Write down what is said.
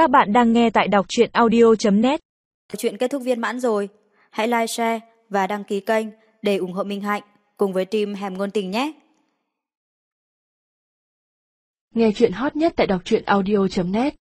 Các bạn đang nghe tại đọc truyện audio.net Chuyện kết thúc viên mãn rồi. Hãy like, share và đăng ký kênh để ủng hộ Minh Hạnh cùng với team Hẻm Ngôn Tình nhé. Nghe chuyện hot nhất tại đọc truyện audio.net